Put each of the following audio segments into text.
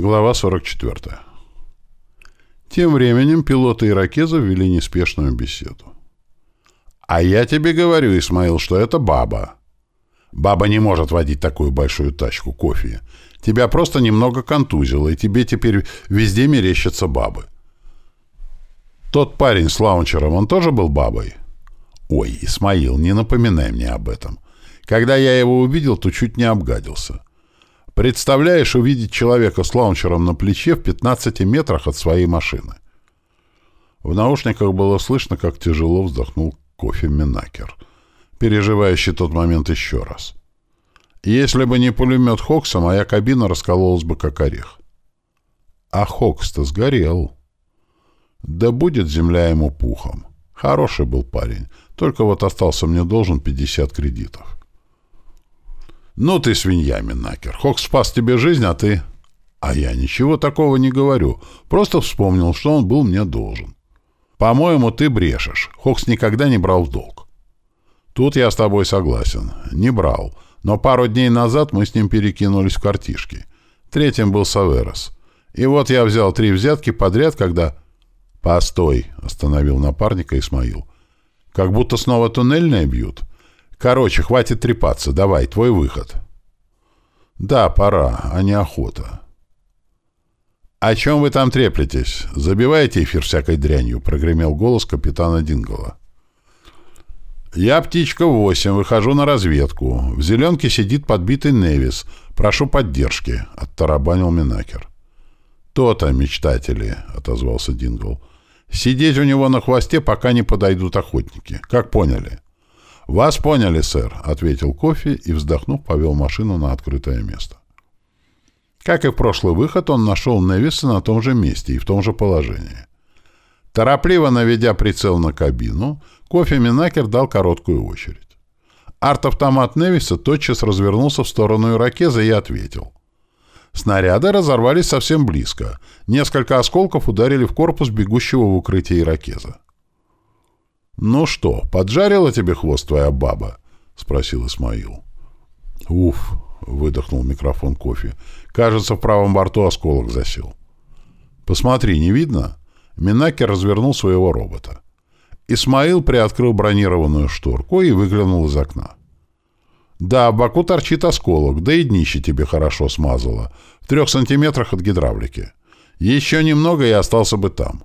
Глава 44. Тем временем пилоты иракеза вели неспешную беседу. «А я тебе говорю, Исмаил, что это баба. Баба не может водить такую большую тачку кофе. Тебя просто немного контузило, и тебе теперь везде мерещатся бабы. Тот парень с лаунчером, он тоже был бабой?» «Ой, Исмаил, не напоминай мне об этом. Когда я его увидел, то чуть не обгадился». Представляешь увидеть человека с лаунчером на плече в 15 метрах от своей машины. В наушниках было слышно, как тяжело вздохнул кофе Минакер, переживающий тот момент еще раз. Если бы не пулемет Хокса, моя кабина раскололась бы как орех. А Хокс-то сгорел. Да будет земля ему пухом. Хороший был парень, только вот остался мне должен 50 кредитов. «Ну ты свинья, Минакер. Хок спас тебе жизнь, а ты...» «А я ничего такого не говорю. Просто вспомнил, что он был мне должен». «По-моему, ты брешешь. Хокс никогда не брал в долг». «Тут я с тобой согласен. Не брал. Но пару дней назад мы с ним перекинулись в картишки. Третьим был Саверос. И вот я взял три взятки подряд, когда...» «Постой», — остановил напарника Исмаил. «Как будто снова туннельные бьют. Короче, хватит трепаться. Давай, твой выход. Да, пора, а не охота. «О чем вы там треплетесь? Забиваете эфир всякой дрянью?» — прогремел голос капитана Дингола. «Я птичка 8, выхожу на разведку. В зеленке сидит подбитый Невис. Прошу поддержки», — оттарабанил Минакер. «То-то, мечтатели», — отозвался Дингл. «Сидеть у него на хвосте, пока не подойдут охотники. Как поняли?» «Вас поняли, сэр», — ответил Кофе и, вздохнув, повел машину на открытое место. Как и в прошлый выход, он нашел Невиса на том же месте и в том же положении. Торопливо наведя прицел на кабину, Кофе Минакер дал короткую очередь. Арт-автомат Невиса тотчас развернулся в сторону Иракеза и ответил. Снаряды разорвались совсем близко. Несколько осколков ударили в корпус бегущего в укрытие Иракеза. «Ну что, поджарила тебе хвост твоя баба?» — спросил Исмаил. «Уф!» — выдохнул микрофон кофе. «Кажется, в правом борту осколок засел». «Посмотри, не видно?» Минакер развернул своего робота. Исмаил приоткрыл бронированную шторку и выглянул из окна. «Да, в боку торчит осколок, да и днище тебе хорошо смазало. В трех сантиметрах от гидравлики. Еще немного и остался бы там.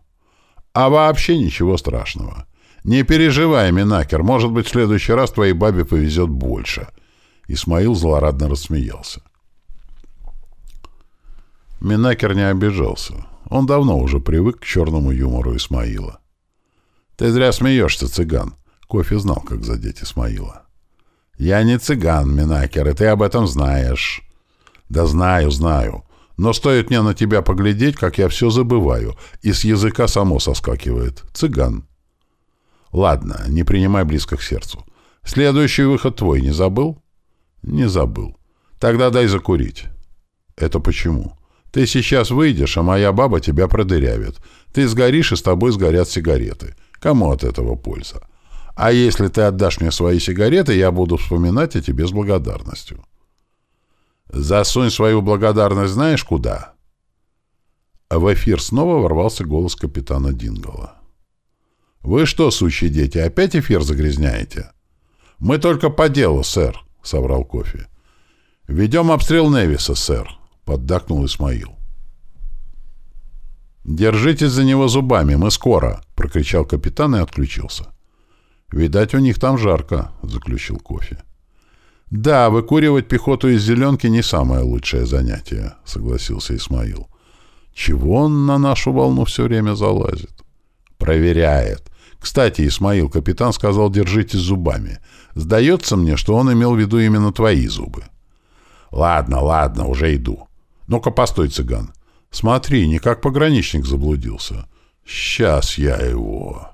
А вообще ничего страшного. «Не переживай, Минакер, может быть, в следующий раз твоей бабе повезет больше». Исмаил злорадно рассмеялся. Минакер не обижался. Он давно уже привык к черному юмору Исмаила. «Ты зря смеешься, цыган». Кофе знал, как задеть Исмаила. «Я не цыган, Минакер, и ты об этом знаешь». «Да знаю, знаю. Но стоит мне на тебя поглядеть, как я все забываю, и с языка само соскакивает. Цыган». Ладно, не принимай близко к сердцу. Следующий выход твой не забыл? Не забыл. Тогда дай закурить. Это почему? Ты сейчас выйдешь, а моя баба тебя продырявит. Ты сгоришь, и с тобой сгорят сигареты. Кому от этого польза? А если ты отдашь мне свои сигареты, я буду вспоминать о тебе с благодарностью. Засунь свою благодарность знаешь куда? В эфир снова ворвался голос капитана Дингола. «Вы что, сущие дети, опять эфир загрязняете?» «Мы только по делу, сэр», — соврал кофе. «Ведем обстрел Невиса, сэр», — поддакнул Исмаил. «Держитесь за него зубами, мы скоро», — прокричал капитан и отключился. «Видать, у них там жарко», — заключил кофе. «Да, выкуривать пехоту из зеленки не самое лучшее занятие», — согласился Исмаил. «Чего он на нашу волну все время залазит?» «Проверяет. Кстати, Исмаил, капитан сказал, держитесь зубами. Сдается мне, что он имел в виду именно твои зубы. Ладно, ладно, уже иду. Ну-ка, постой, цыган. Смотри, не как пограничник заблудился. Сейчас я его...